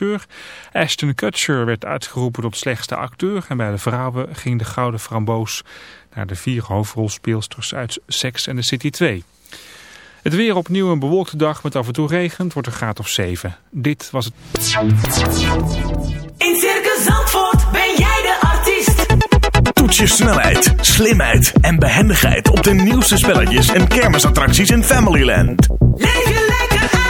regisseur. Ashton Kutcher werd uitgeroepen tot slechtste acteur. En bij de vrouwen ging de Gouden Framboos naar de vier hoofdrolspeelsters uit Sex and the City 2. Het weer opnieuw een bewolkte dag met af en toe regen. Het wordt een graad of 7. Dit was het... In Circus Zandvoort ben jij de artiest. Toets je snelheid, slimheid en behendigheid op de nieuwste spelletjes en kermisattracties in Familyland. Leef je lekker uit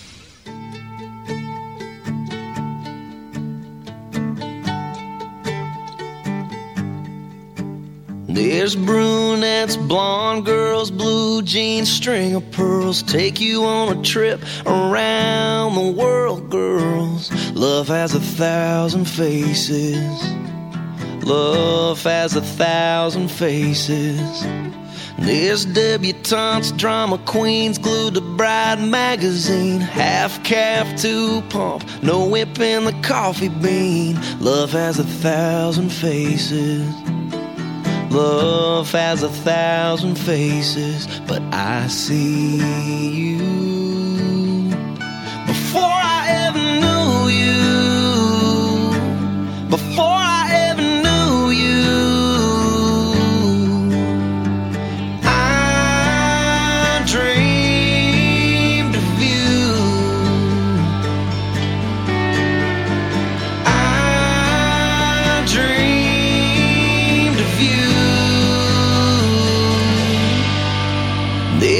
There's brunettes, blonde girls, blue jeans, string of pearls. Take you on a trip around the world, girls. Love has a thousand faces. Love has a thousand faces. There's debutantes, drama queens, glued to Bride magazine. Half calf to pump, no whip in the coffee bean. Love has a thousand faces. Love has a thousand faces, but I see you. Before I ever knew you, before I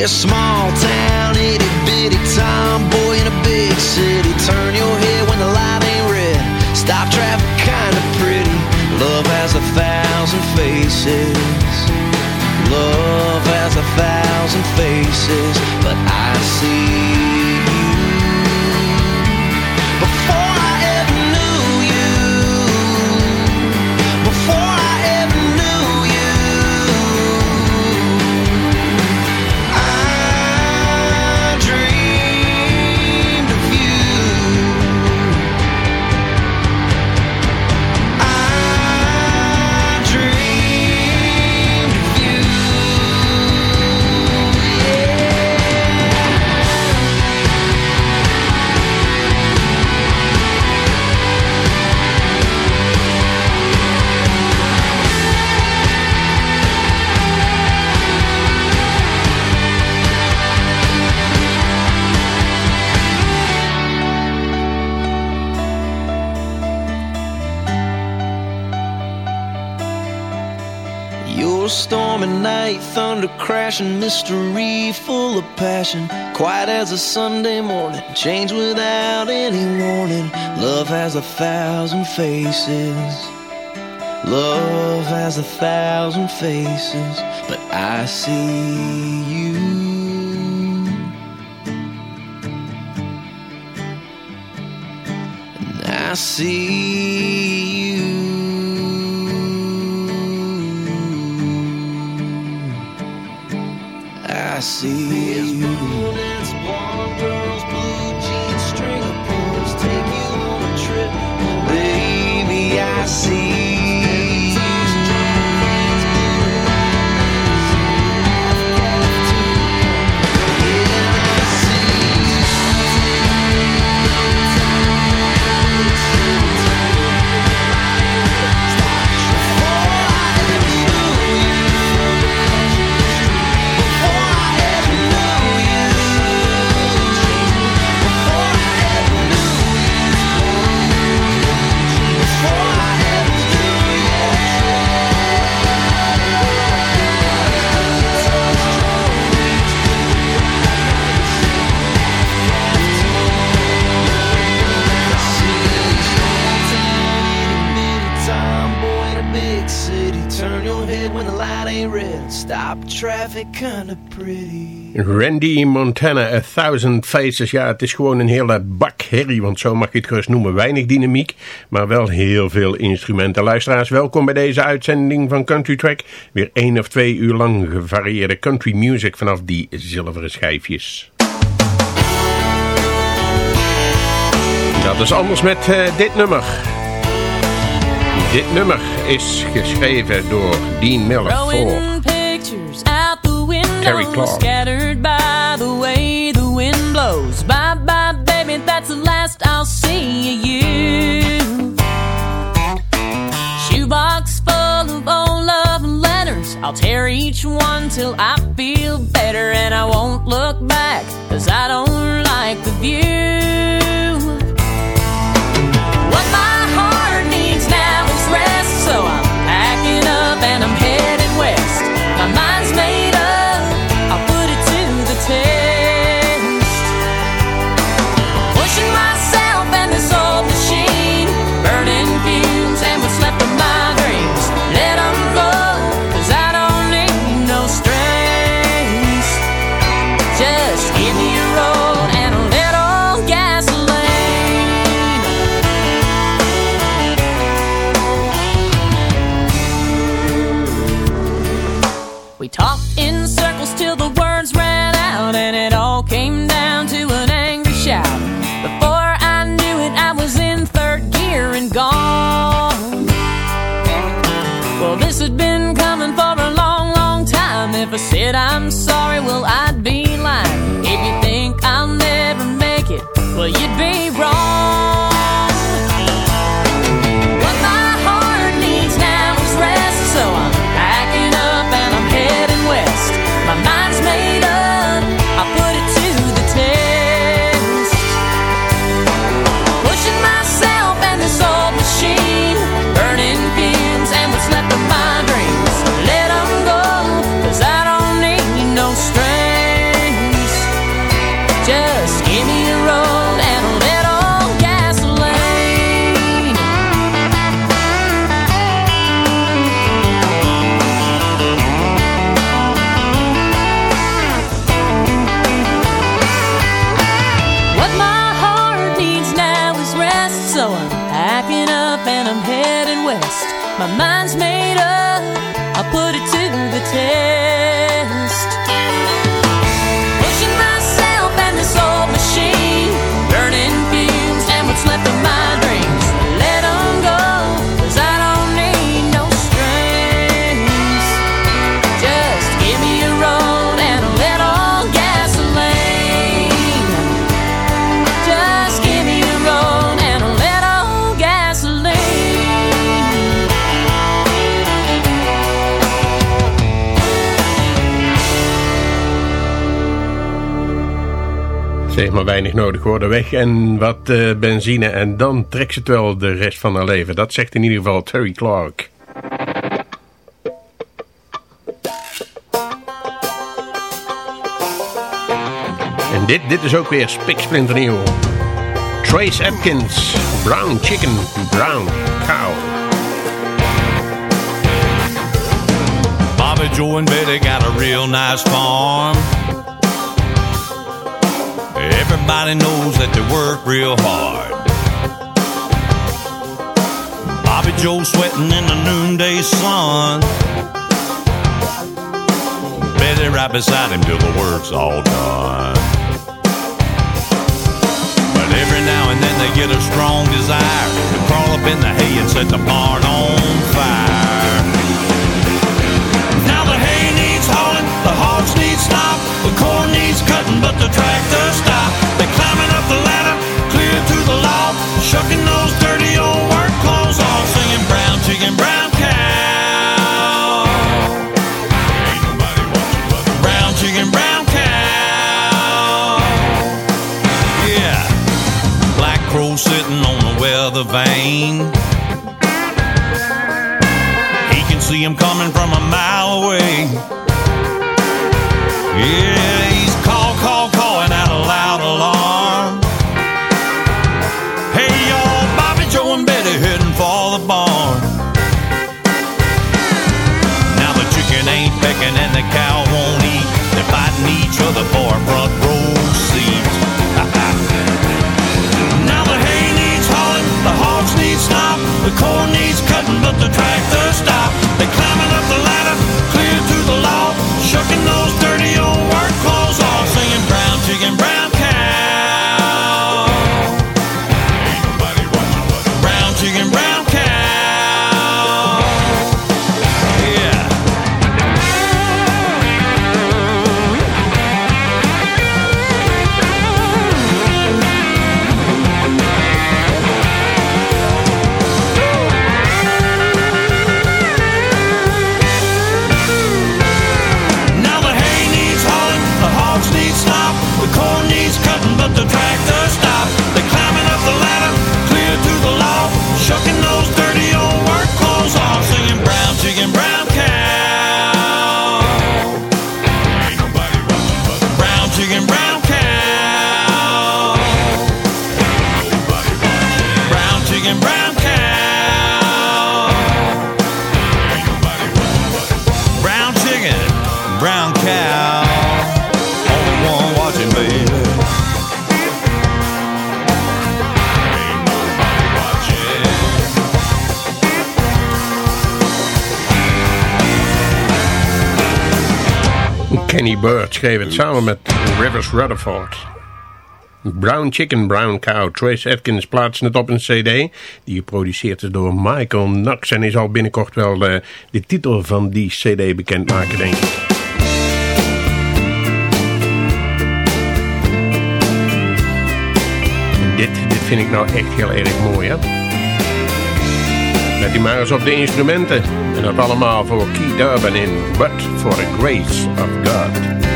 This small town, itty bitty tomboy in a big city. Turn your head when the light ain't red. Stop traffic, kinda pretty. Love has a thousand faces. Love has a thousand faces, but I see mystery full of passion. Quiet as a Sunday morning, change without any warning. Love has a thousand faces. Love has a thousand faces, but I see you. I see you. see you. Baby. I see. Traffic kinda pretty. Randy Montana, A Thousand Faces. Ja, het is gewoon een hele bak herrie, want zo mag je het gerust noemen. Weinig dynamiek, maar wel heel veel instrumenten. Luisteraars, welkom bij deze uitzending van Country Track. Weer één of twee uur lang gevarieerde country music vanaf die zilveren schijfjes. Dat is anders met eh, dit nummer. Dit nummer is geschreven door Dean Miller voor Terri Clark. scattered by the way the wind blows. Bye bye, baby, that's the last I'll see of you. Shoebox full of old love letters. I'll tear each one till I feel better, and I won't look back, cause I don't like the view. I'm sorry, well, I'd weinig nodig worden weg en wat eh, benzine en dan trekt ze het wel de rest van haar leven. Dat zegt in ieder geval Terry Clark. En dit, dit is ook weer spiksplinternieuw. Trace Atkins, Brown Chicken, Brown Cow. Bobby Joe and Betty got a real nice farm. Everybody knows that they work real hard. Bobby Joe sweating in the noonday sun. Betty right beside him till the work's all done. But every now and then they get a strong desire to crawl up in the hay and set the barn on fire. Now the hay needs hauling, the hogs need stop, the corn needs cutting, but see him coming from a mile away. Yeah, Het samen met Rivers Rutherford. Brown Chicken, Brown Cow. Trace Atkins plaatste het op een cd die geproduceerd is door Michael Knox en is al binnenkort wel de, de titel van die cd bekendmaken, denk ik. Dit, dit vind ik nou echt heel erg mooi, hè? Let u maar eens op de instrumenten. En dat allemaal voor Key Durban in But for the Grace of God.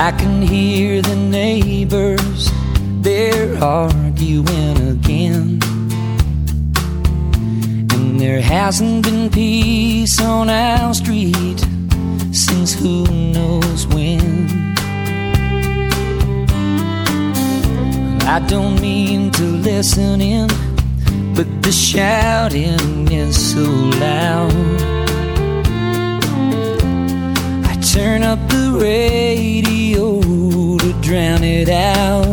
I can hear the neighbors, they're arguing again. And there hasn't been peace on our street since who knows when. I don't mean to listen in, but the shouting is so loud. Turn up the radio to drown it out.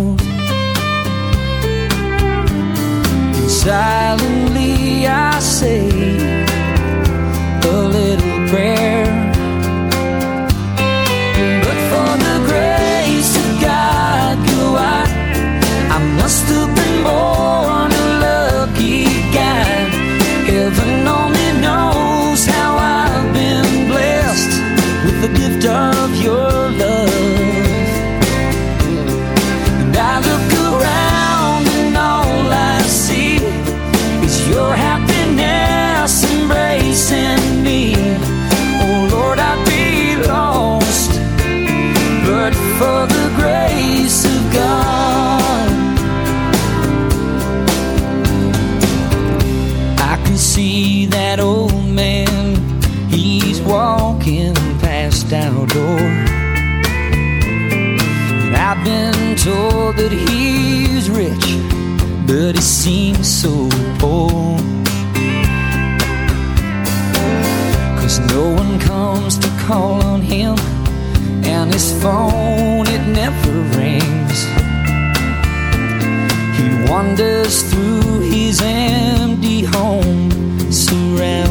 And silently I say a little prayer. Door. And I've been told that he's rich, but he seems so poor. Cause no one comes to call on him, and his phone, it never rings. He wanders through his empty home, surrounded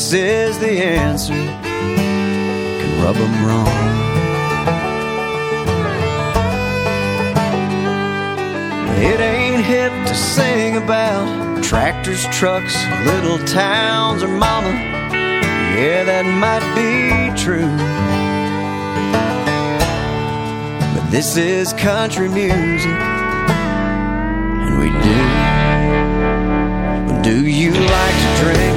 Jesus is the answer can rub them wrong. It ain't hip to sing about tractors, trucks, little towns, or mama. Yeah, that might be true. But this is country music, and we do. Do you like to drink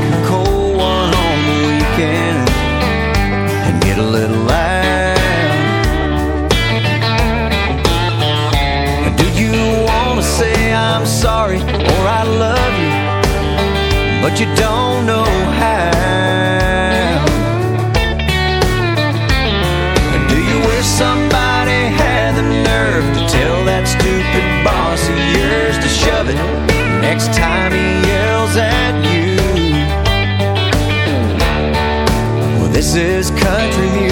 but you don't know how. Do you wish somebody had the nerve to tell that stupid boss of yours to shove it next time he yells at you? Well, this is country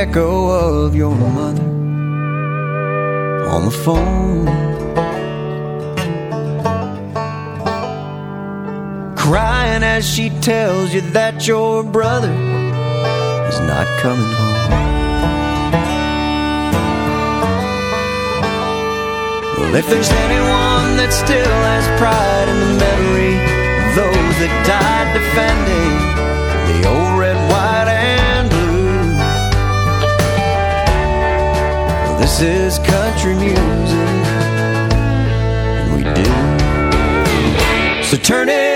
echo of your mother on the phone? Crying as she tells you that your brother is not coming home. Well, if there's anyone that still has pride in the memory of those that died defending this is country music, and we do. So turn it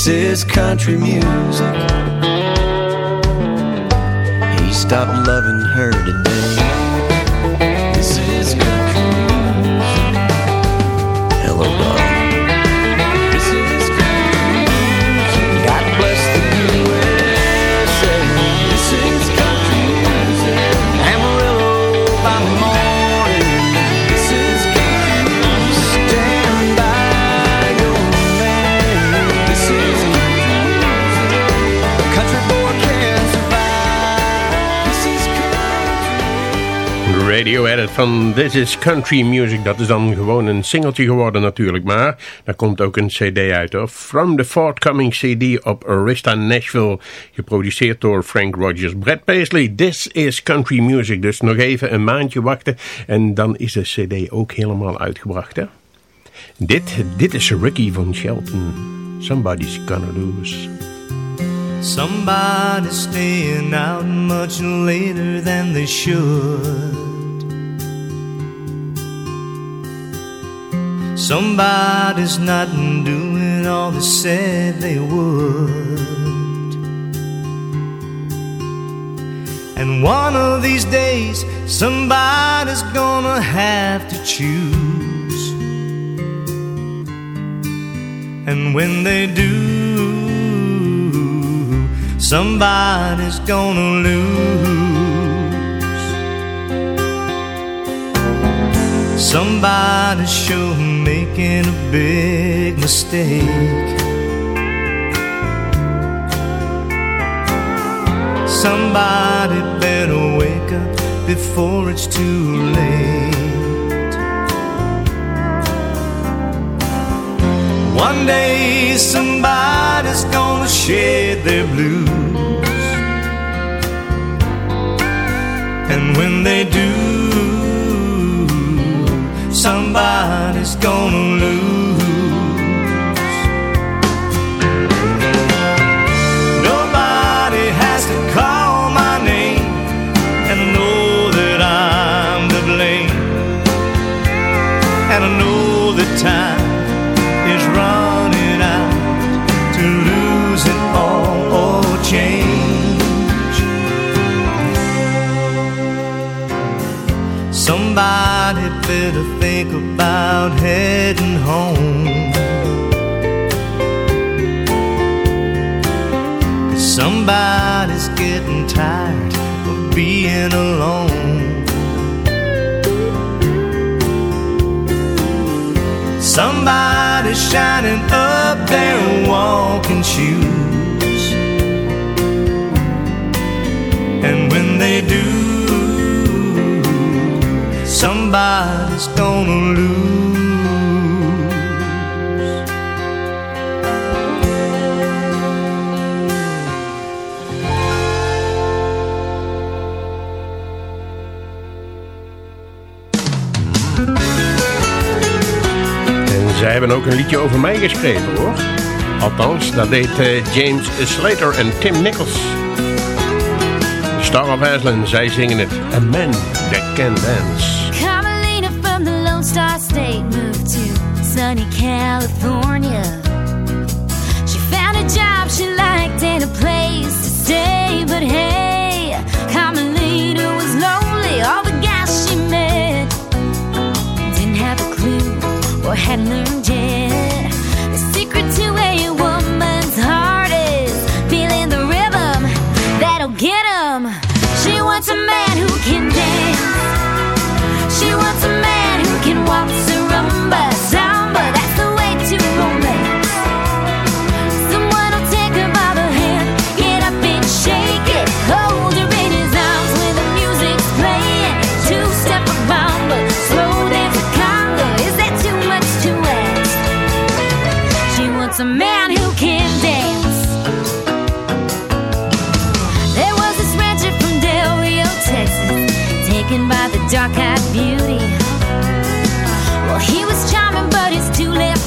This is country music. He stopped loving her today. Radio edit van This is Country Music. Dat is dan gewoon een singeltje geworden natuurlijk. Maar daar komt ook een cd uit. Hoor. From the Forthcoming CD op Arista Nashville. Geproduceerd door Frank Rogers. Brad Paisley, This is Country Music. Dus nog even een maandje wachten. En dan is de cd ook helemaal uitgebracht. Hè? Dit, dit is Ricky van Shelton. Somebody's gonna lose. Somebody's staying out much later than they should. Somebody's not doing all they said they would. And one of these days, somebody's gonna have to choose. And when they do, somebody's gonna lose. Somebody's sure making a big mistake. Somebody better wake up before it's too late. One day somebody's gonna shed their blues. And when they do, somebody's gonna lose. Nobody has to call my name and know that I'm to blame. And I know that time is running out to lose it all or change. Somebody better think about heading home. Somebody's getting tired of being alone. Somebody's shining up their walking shoes. And when they do, somebody's gonna lose. En zij hebben ook een liedje over mij geschreven hoor. Althans, dat deed eh, James Slater en Tim Nichols. Star of Aslan, zij zingen het. A man that can dance. California. She found a job she liked and a place to stay, but hey, Carmelita was lonely. All the guys she met didn't have a clue or hadn't learned. taken by the dark-eyed beauty. Well, he was charming, but it's too late.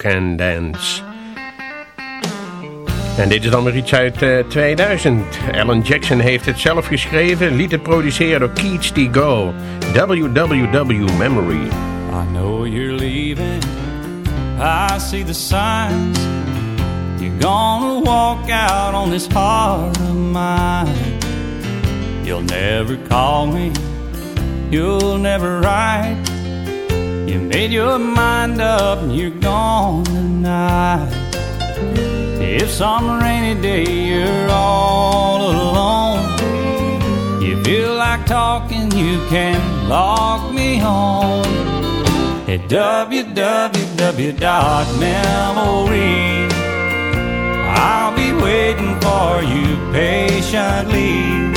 Can Dance. En dit is dan weer iets uit eh, uh, 2000. Alan Jackson heeft het zelf geschreven, liet het produceren door Keats T. Go. WWW Memory. I know you're leaving, I see the signs. You're gonna walk out on this heart of mine. You'll never call me, you'll never write. You made your mind up and you're gone tonight. If some rainy day you're all alone, you feel like talking, you can lock me home at www.memory. I'll be waiting for you patiently.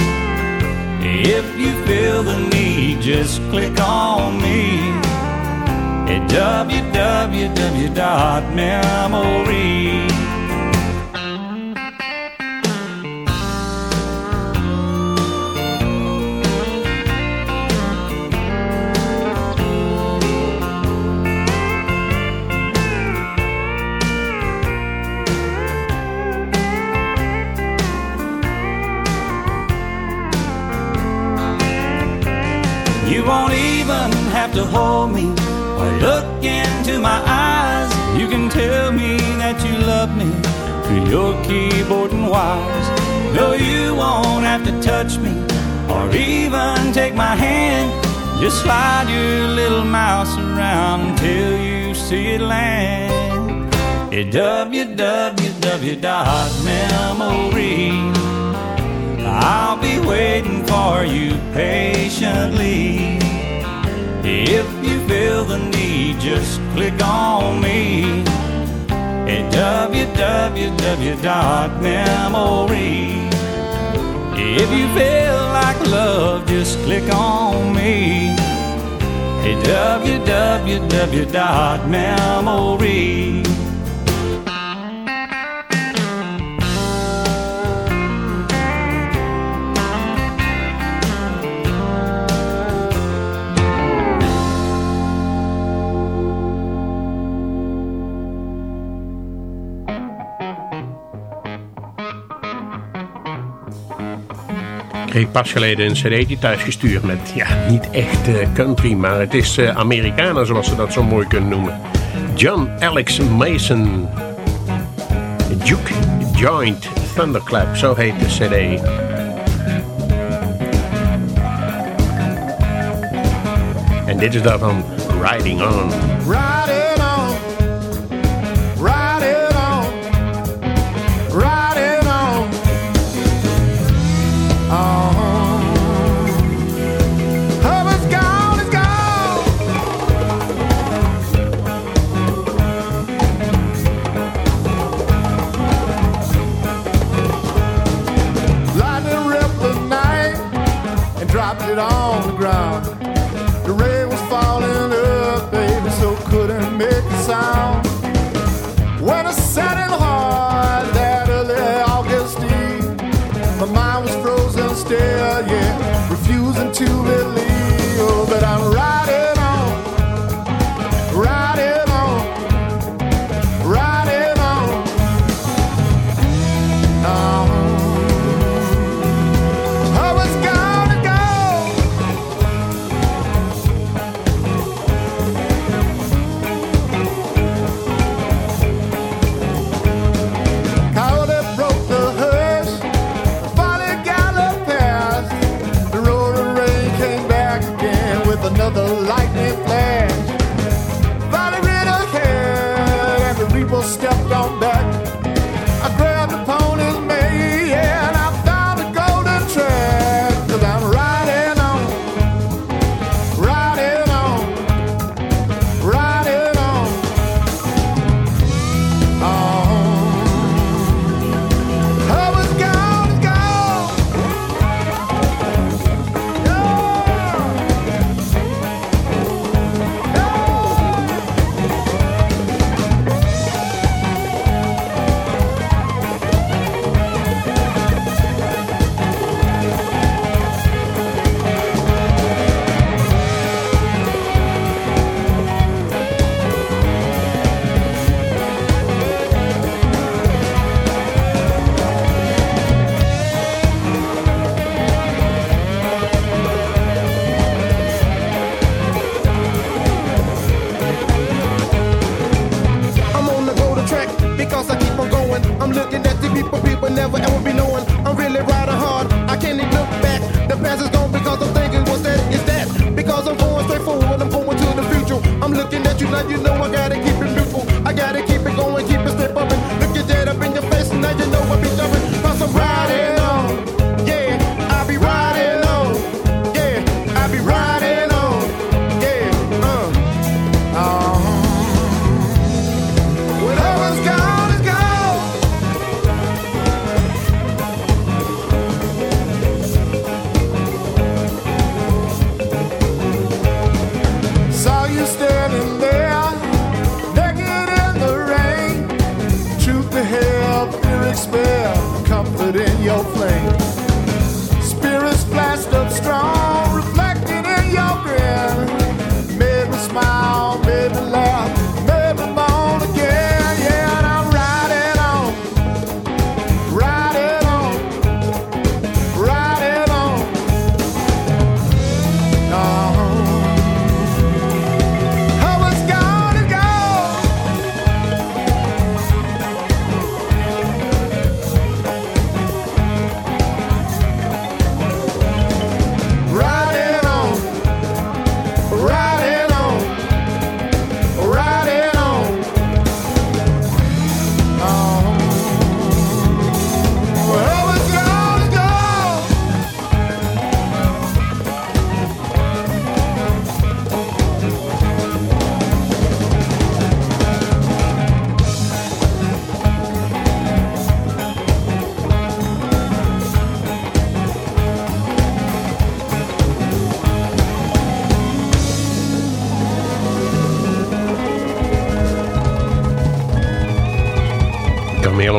If you feel the need, just click on me at www.memory. You won't even have to hold your keyboard and wires. No, you won't have to touch me or even take my hand. Just slide your little mouse around until you see it land. At www.memory. I'll be waiting for you patiently. If you feel the need, just click on me at www.memory. If you feel like love, just click on me at www.memory. kreeg pas geleden een cd'tje thuisgestuurd met, ja, niet echt eh, country, maar het is uh, Amerikanen zoals ze dat zo mooi kunnen noemen. John Alex Mason. Duke Joint Thunderclap, zo heet de cd. En dit is daarvan. Riding on,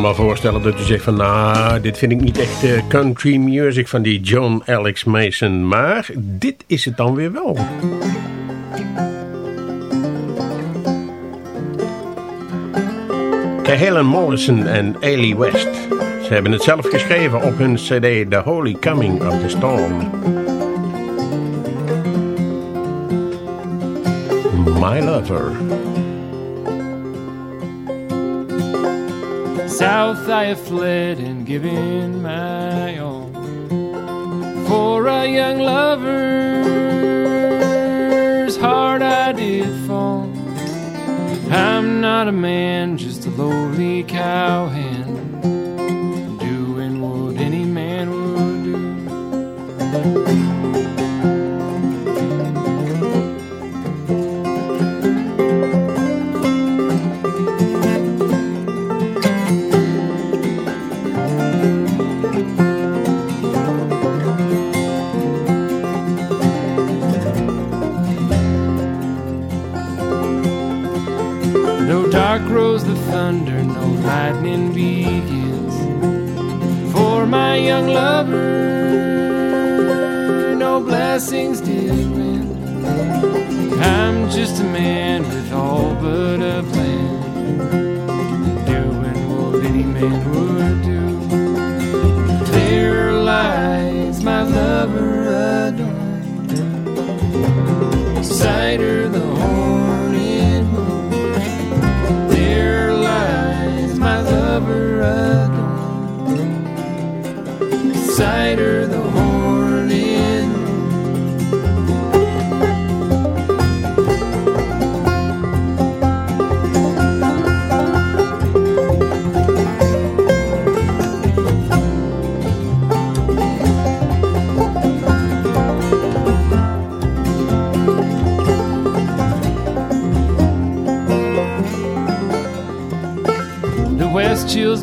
Helemaal voorstellen dat u zegt van... nou, dit vind ik niet echt eh, country music van die John Alex Mason. Maar dit is het dan weer wel. Helen Morrison en Ailey West. Ze hebben het zelf geschreven op hun cd The Holy Coming of the Storm. My Lover. South I have fled and given my all for a young lover's heart I did fall. I'm not a man, just a lowly cowhand, young lover, no blessings did win. I'm just a man with all but a plan, doing what any man would do. There lies my lover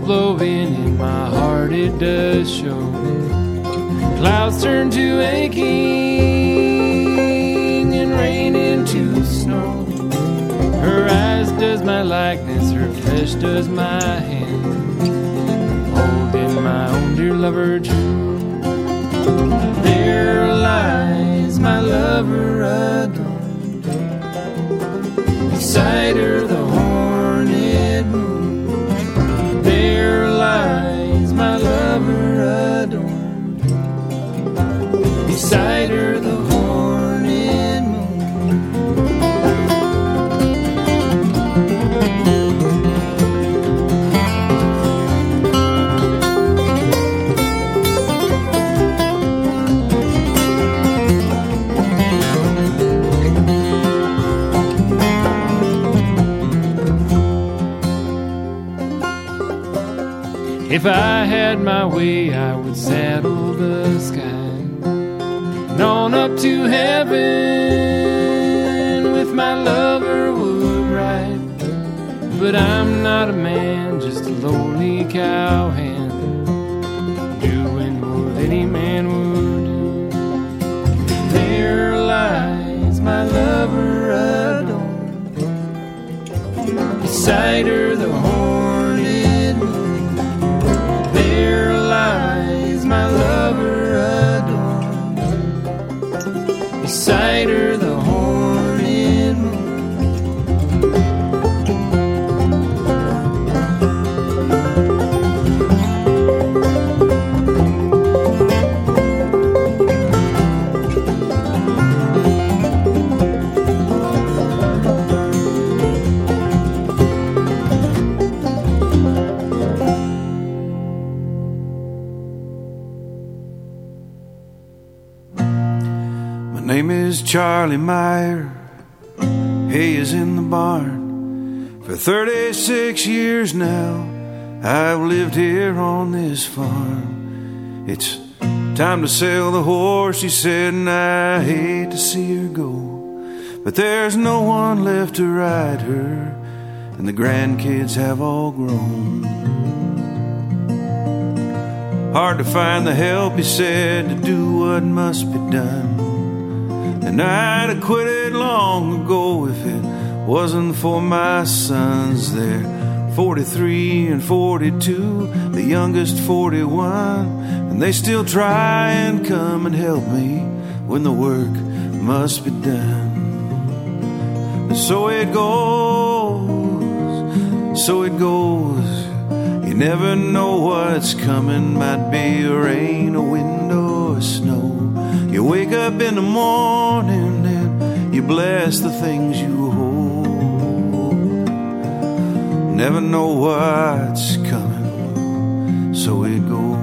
blowing in my heart, it does show. Clouds turn to aching and rain into snow. Her eyes does my likeness, her flesh does my hand. Holding my own dear lover. There lies my lover adorned, beside her the horned her the horned moon. If I had my way, I would saddle the sky on up to heaven with my lover would ride. But I'm not a man, just a lonely cowhand, doing what any man would do. There lies my lover adorned, beside her the horned Name is Charlie Meyer. Hay is in the barn. For 36 years now, I've lived here on this farm. It's time to sell the horse, he said, and I hate to see her go. But there's no one left to ride her, and the grandkids have all grown. Hard to find the help, he said, to do what must be done. And I'd have quit it long ago if it wasn't for my sons. They're 43 and 42, the youngest 41, and they still try and come and help me when the work must be done. And so it goes, so it goes. You never know what's coming, might be a rain, a wind, or snow. You wake up in the morning and you bless the things you hold. Never know what's coming, so it goes.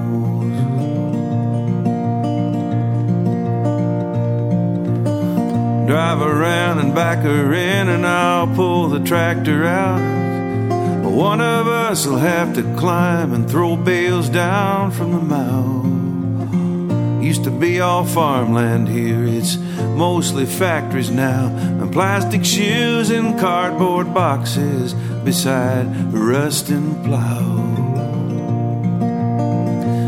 Drive around and back her in, and I'll pull the tractor out. But one of us will have to climb and throw bales down from the mow. Used to be all farmland here, it's mostly factories now, and plastic shoes and cardboard boxes beside a rusting plow.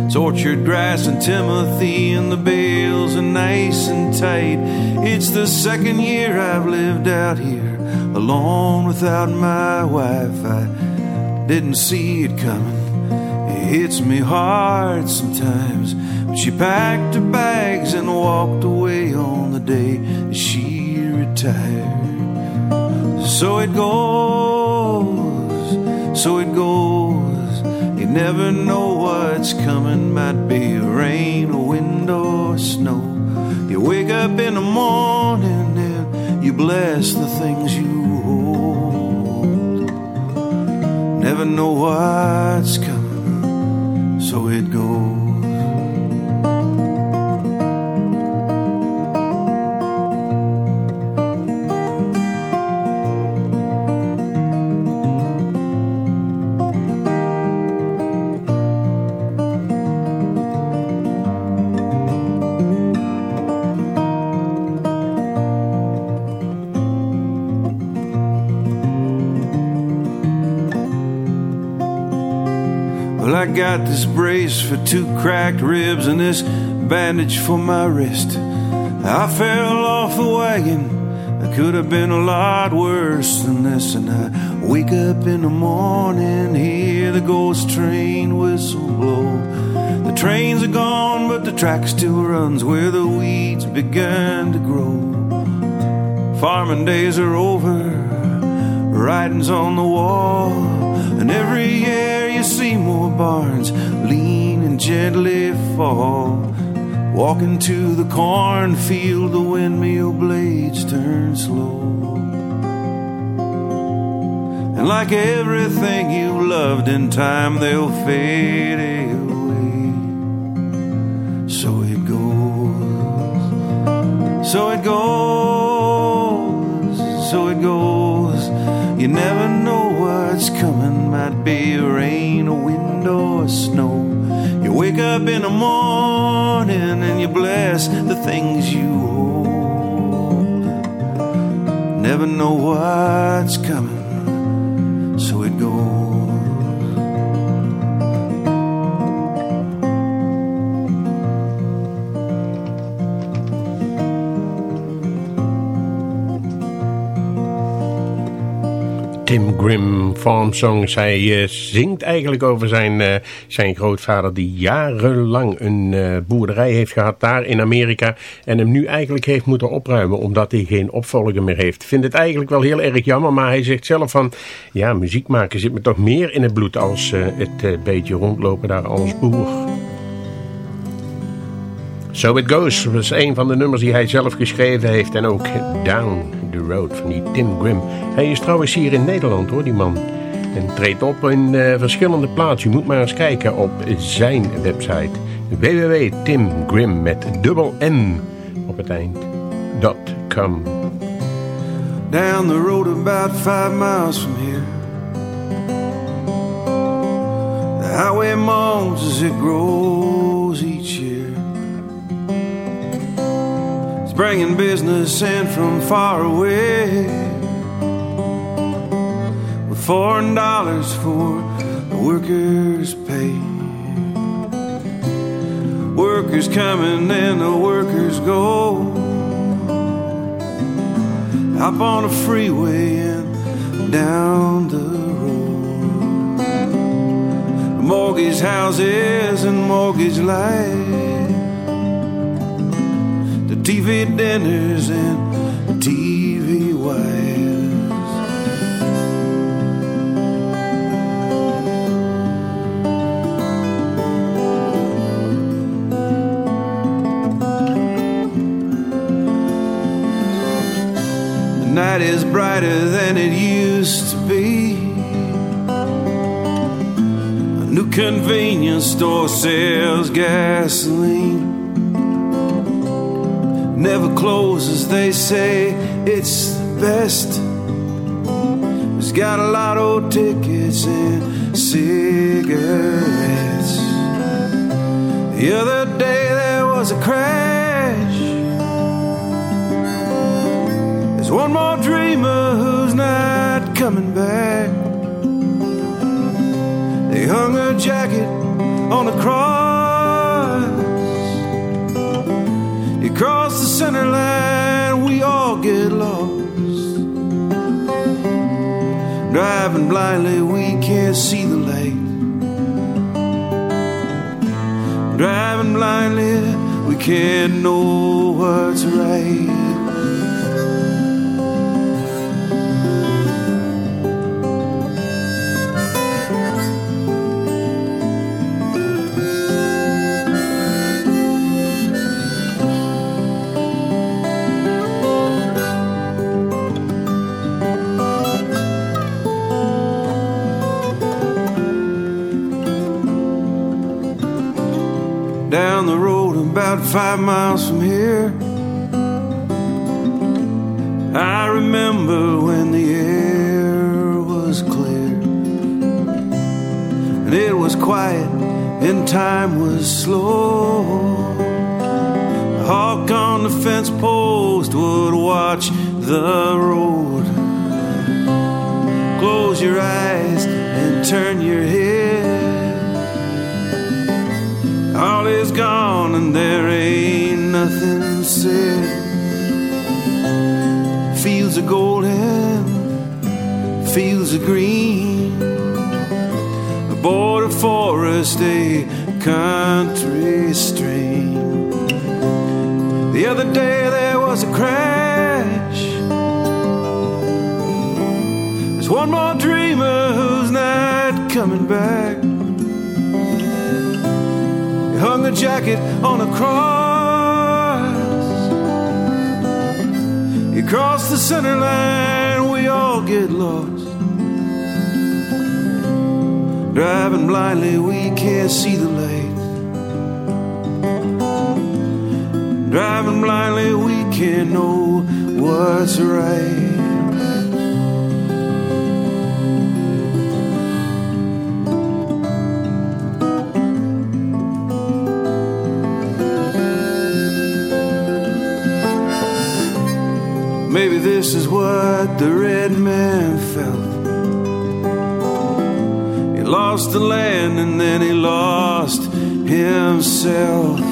It's orchard grass and Timothy, and the bales are nice and tight. It's the second year I've lived out here alone without my wife. I didn't see it coming. It hits me hard sometimes. She packed her bags and walked away on the day that she retired. So it goes, so it goes. You never know what's coming. Might be rain, or wind, or snow. You wake up in the morning and you bless the things you hold. Never know what's coming, so it goes. Got this brace for two cracked ribs and this bandage for my wrist. I fell off the wagon. I could have been a lot worse than this. And I wake up in the morning, hear the ghost train whistle blow. The trains are gone, but the track still runs where the weeds began to grow. Farming days are over, writing's on the wall, and every year see more barns lean and gently fall. Walking to the cornfield, the windmill blades turn slow. And like everything you loved in time, they'll fade away. So it goes, so it goes, so it goes. You never know what's coming, might be rain, up in the morning and you bless the things you hold. Never know what's coming, Tim Grimm, Farm Songs. Hij eh, zingt eigenlijk over zijn, eh, zijn grootvader die jarenlang een eh, boerderij heeft gehad daar in Amerika. En hem nu eigenlijk heeft moeten opruimen omdat hij geen opvolger meer heeft. Vindt het eigenlijk wel heel erg jammer, maar hij zegt zelf van... Ja, muziek maken zit me toch meer in het bloed als het beetje rondlopen daar als boer. So It Goes was een van de nummers die hij zelf geschreven heeft. En ook Down the Road van die Tim Grimm. Hij is trouwens hier in Nederland hoor, die man. En treedt op in uh, verschillende plaatsen. Je moet maar eens kijken op zijn website. www.timgrim met dubbel N op het eind. Now.com. Down the road about five miles from here. The highway moans as it grows each year. Bringing business in from far away. With foreign dollars for the workers' pay. Workers coming and the workers go. Up on a freeway and down the road. Mortgage houses and mortgage life. TV dinners and TV wives. The night is brighter than it used to be. A new convenience store sells gasoline. Never closes, they say it's the best. It's got a lot of tickets and cigarettes. The other day there was a crash. There's one more dreamer who's not coming back. They hung a jacket on a cross. Center line, we all get lost. Driving blindly, we can't see the light. Driving blindly, we can't know what's right. About five miles from here. I remember when the air was clear and it was quiet and time was slow. The hawk on the fence post would watch the road. Close your eyes and turn your head. All is gone and there ain't nothing said. Fields are golden, fields are green. A border forest, a country stream. The other day there was a crash. There's one more dreamer who's not coming back a jacket on a cross. You cross the center line, we all get lost. Driving blindly, we can't see the light. Driving blindly, we can't know what's right. This is what the red man felt. He lost the land and then he lost himself.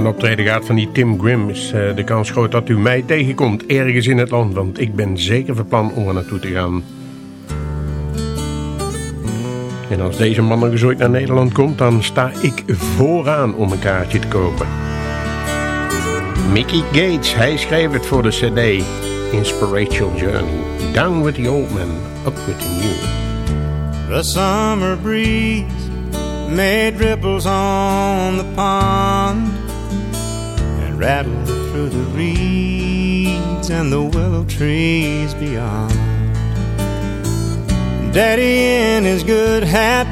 Een optreden gaat van die Tim Grimm... is eh, de kans groot dat u mij tegenkomt ergens in het land. Want ik ben zeker van plan om er naartoe te gaan. En als deze man nog eens ooit naar Nederland komt... dan sta ik vooraan om een kaartje te kopen. Mickey Gates, hij schreef het voor de cd Inspirational Journey. Down with the old man, up with the new. The summer breeze made ripples on the pond rattled through the reeds and the willow trees beyond. Daddy in his good hat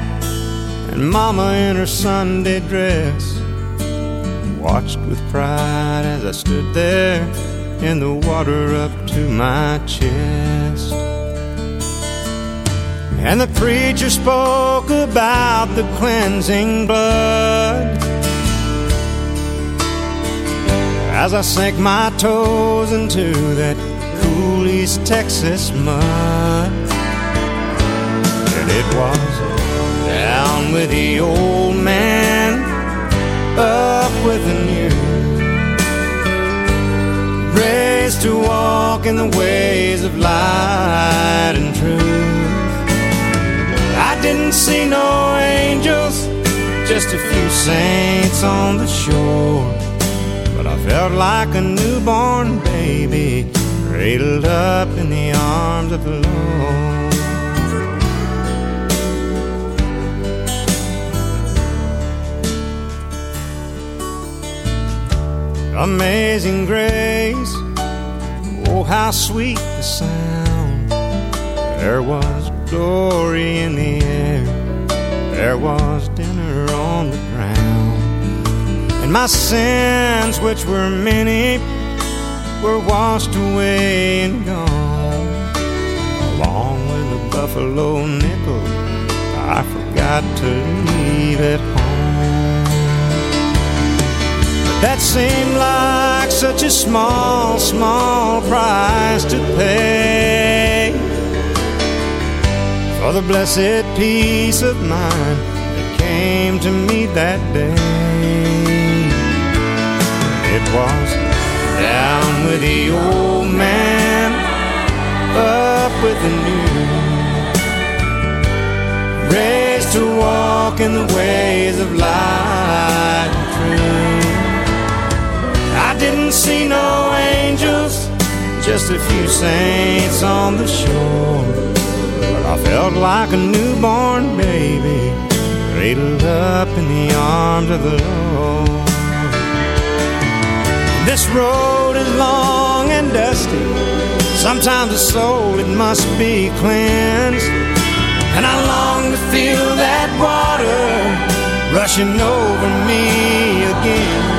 and Mama in her Sunday dress watched with pride as I stood there in the water up to my chest. And the preacher spoke about the cleansing blood as I sank my toes into that cool East Texas mud. And it was down with the old man, up with the new. Raised to walk in the ways of light and truth. I didn't see no angels, just a few saints on the shore. Felt like a newborn baby, cradled up in the arms of the Lord. Amazing grace, oh, how sweet the sound. There was glory in the air, there was dinner on the ground. And my sins, which were many, were washed away and gone. Along with the buffalo nickel, I forgot to leave at home. That seemed like such a small, small price to pay for the blessed peace of mind that came to me that day. It was down with the old man, up with the new, raised to walk in the ways of light and truth. I didn't see no angels, just a few saints on the shore. But I felt like a newborn baby, cradled up in the arms of the Lord. This road is long and dusty. Sometimes the soul, it must be cleansed. And I long to feel that water rushing over me again.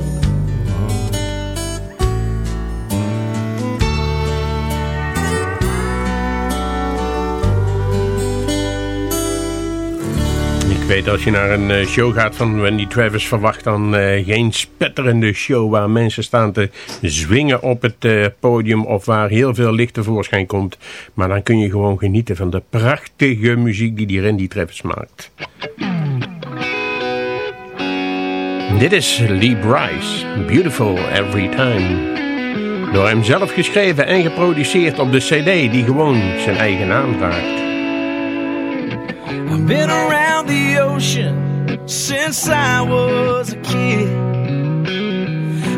Weet als je naar een eh, show gaat van Wendy Travis verwacht dan eh, geen spetterende show waar mensen staan te zwingen op het eh, podium of waar heel veel licht tevoorschijn komt. Maar dan kun je gewoon genieten van de prachtige muziek die die Randy Travis maakt. Dit is Lee Bryce, Beautiful Every Time. Door hem zelf geschreven en geproduceerd op de cd die gewoon zijn eigen naam draagt. I've been around the ocean since I was a kid.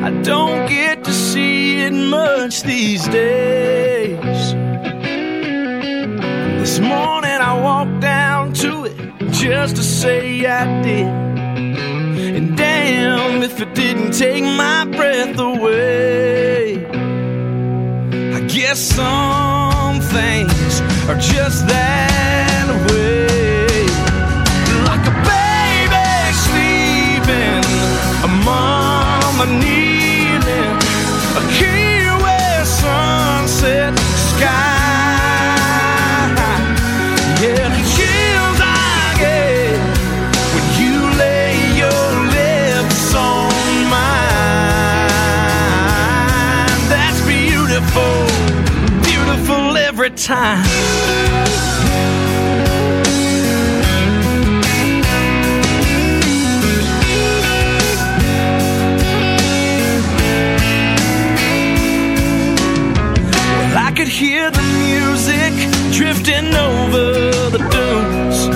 I don't get to see it much these days. This morning I walked down to it just to say I did. And damn if it didn't take my breath away. I guess some things are just that way. Every time. Well, I could hear the music drifting over the dunes.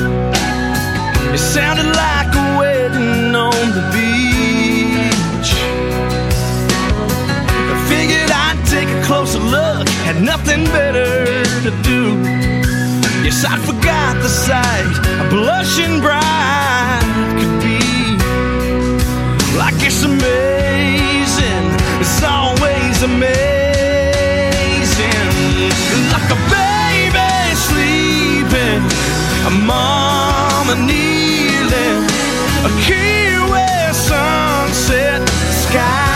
It sounded like a wedding on the beach. I figured I'd take a closer look, had nothing better to do. Yes, I forgot the sight a blushing bride could be. Like it's amazing, it's always amazing. Like a baby sleeping, a mama kneeling, a Key West sunset sky.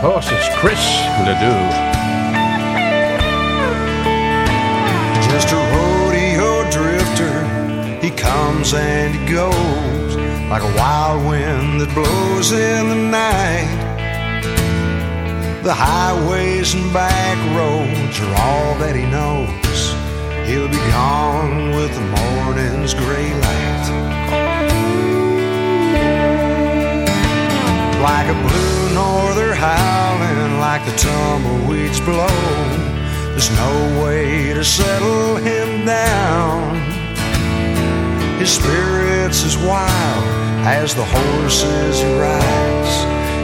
Horses, Chris LeDoux. Just a rodeo drifter. He comes and he goes like a wild wind that blows in the night. The highways and back roads are all that he knows. He'll be gone with the morning's gray light. Like a blue norther howling, like the tumbleweeds blow. There's no way to settle him down. His spirit's as wild as the horses he rides.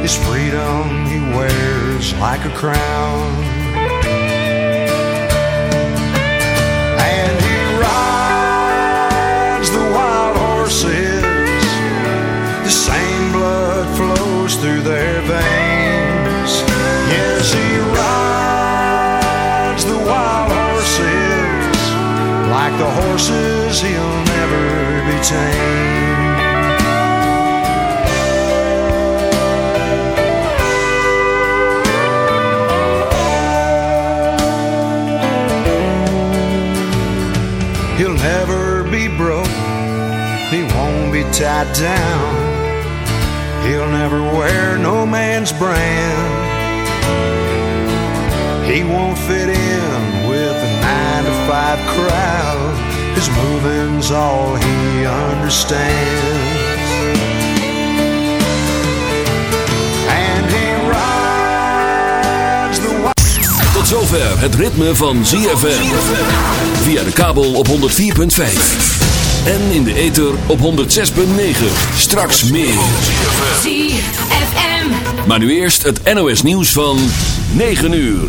His freedom he wears like a crown. Like the horses, he'll never be tamed. He'll never be broke. He won't be tied down. He'll never wear no man's brand. He won't fit in the nine to five crowd. His moving's all he understands. And he rides the. Tot zover het ritme van ZFM. Via de kabel op 104.5. En in de ether op 106.9. Straks meer. ZFM. Maar nu eerst het NOS nieuws van 9 uur.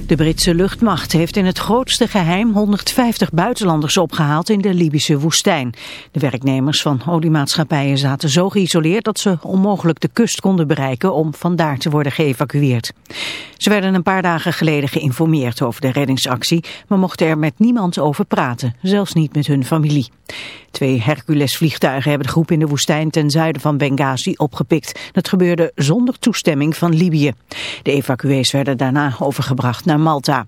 De Britse luchtmacht heeft in het grootste geheim 150 buitenlanders opgehaald in de Libische woestijn. De werknemers van oliemaatschappijen zaten zo geïsoleerd dat ze onmogelijk de kust konden bereiken om vandaar te worden geëvacueerd. Ze werden een paar dagen geleden geïnformeerd over de reddingsactie, maar mochten er met niemand over praten, zelfs niet met hun familie. Twee Hercules-vliegtuigen hebben de groep in de woestijn ten zuiden van Benghazi opgepikt. Dat gebeurde zonder toestemming van Libië. De evacuees werden daarna overgebracht naar Malta.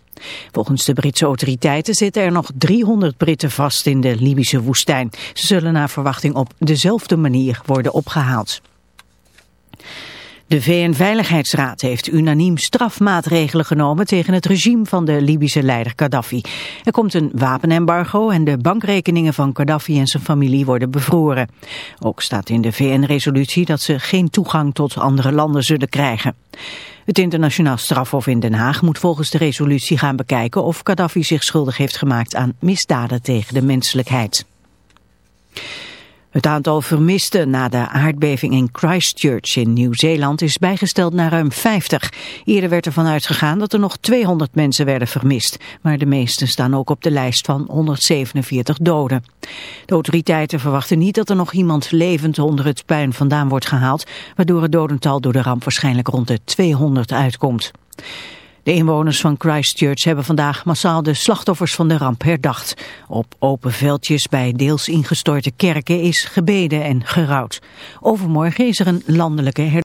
Volgens de Britse autoriteiten zitten er nog 300 Britten vast in de Libische woestijn. Ze zullen naar verwachting op dezelfde manier worden opgehaald. De VN-veiligheidsraad heeft unaniem strafmaatregelen genomen tegen het regime van de Libische leider Gaddafi. Er komt een wapenembargo en de bankrekeningen van Gaddafi en zijn familie worden bevroren. Ook staat in de VN-resolutie dat ze geen toegang tot andere landen zullen krijgen. Het internationaal strafhof in Den Haag moet volgens de resolutie gaan bekijken of Gaddafi zich schuldig heeft gemaakt aan misdaden tegen de menselijkheid. Het aantal vermisten na de aardbeving in Christchurch in Nieuw-Zeeland is bijgesteld naar ruim 50. Eerder werd ervan uitgegaan dat er nog 200 mensen werden vermist, maar de meesten staan ook op de lijst van 147 doden. De autoriteiten verwachten niet dat er nog iemand levend onder het puin vandaan wordt gehaald, waardoor het dodental door de ramp waarschijnlijk rond de 200 uitkomt. De inwoners van Christchurch hebben vandaag massaal de slachtoffers van de ramp herdacht. Op open veldjes bij deels ingestorte kerken is gebeden en gerouwd. Overmorgen is er een landelijke herdenking.